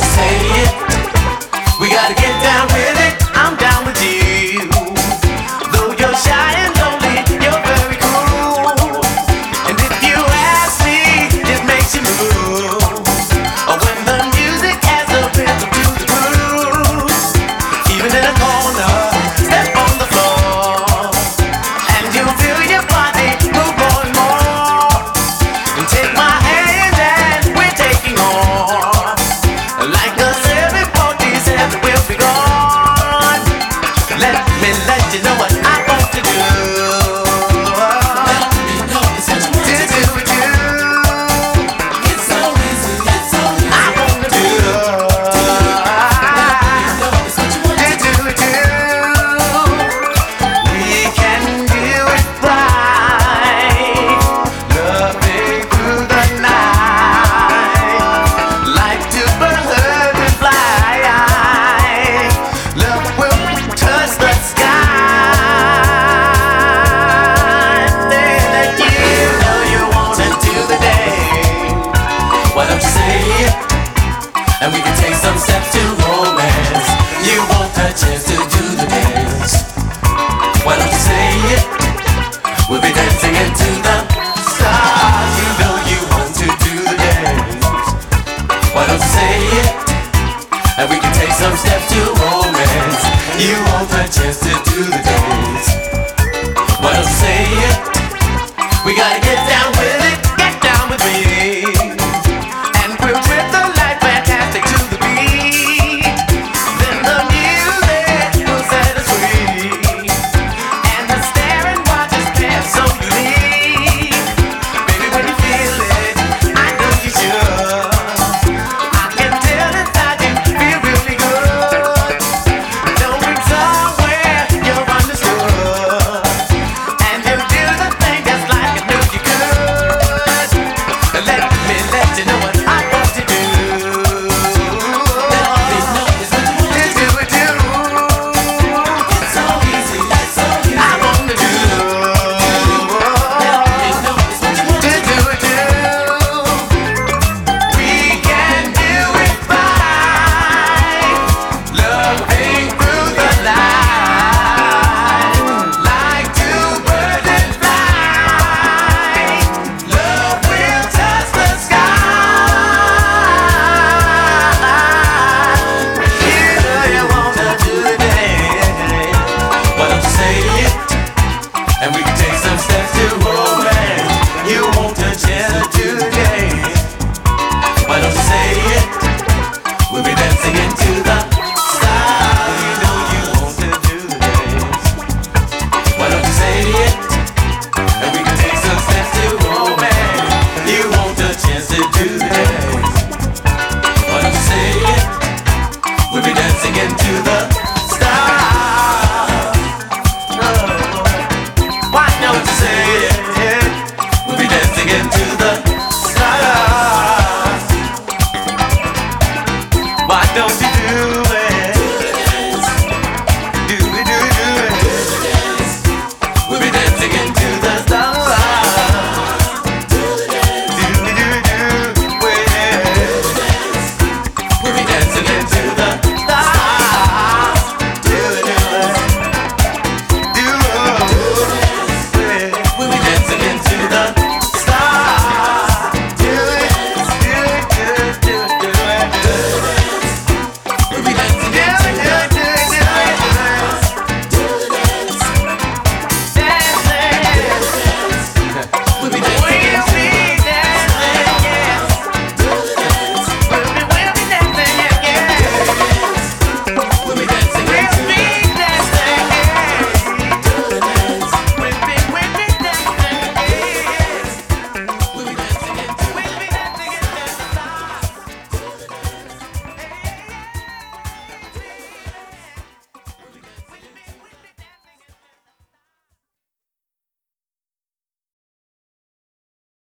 say to do. Why don't